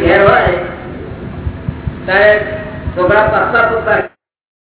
ઘેર હોય ત્યારે છોકરા પપ્પા પપ્પા